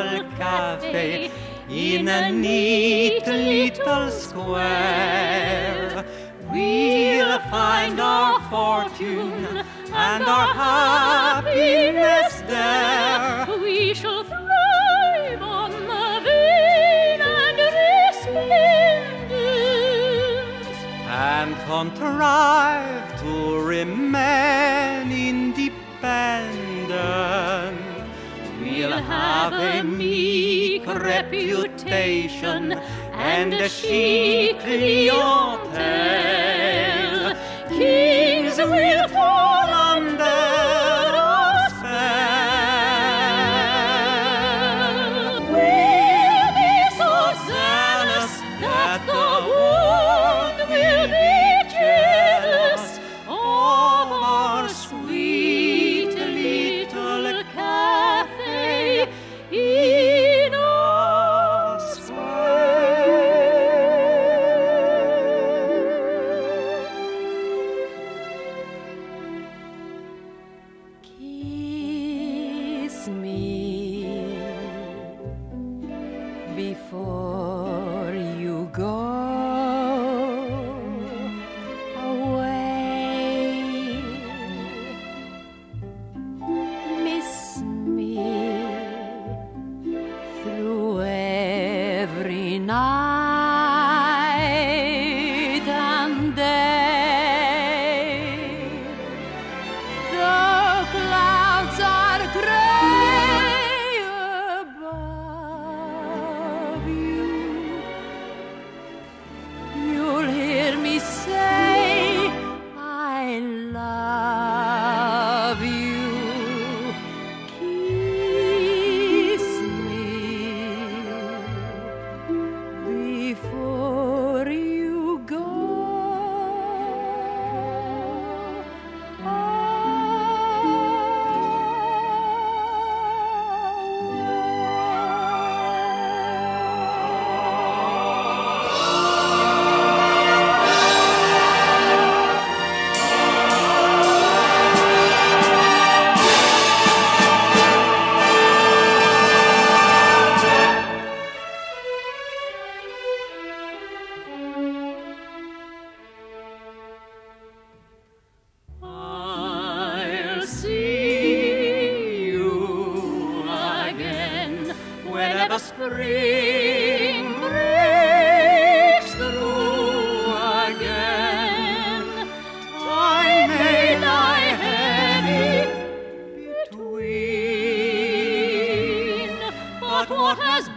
have a sweet little cafe in a neat little square. We'll find our fortune and our happiness there. We shall thrive on the vain and resplendent. and contrive to remain independent. We'll have a meek reputation and a chic clientele. Kings will fall. for.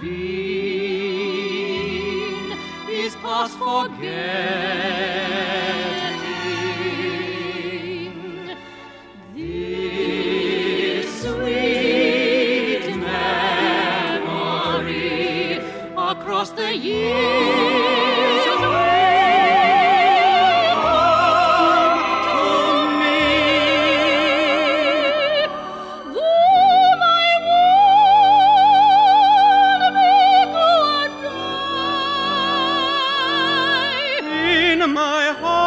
been is past forgetting. This sweet memory across the years. my heart.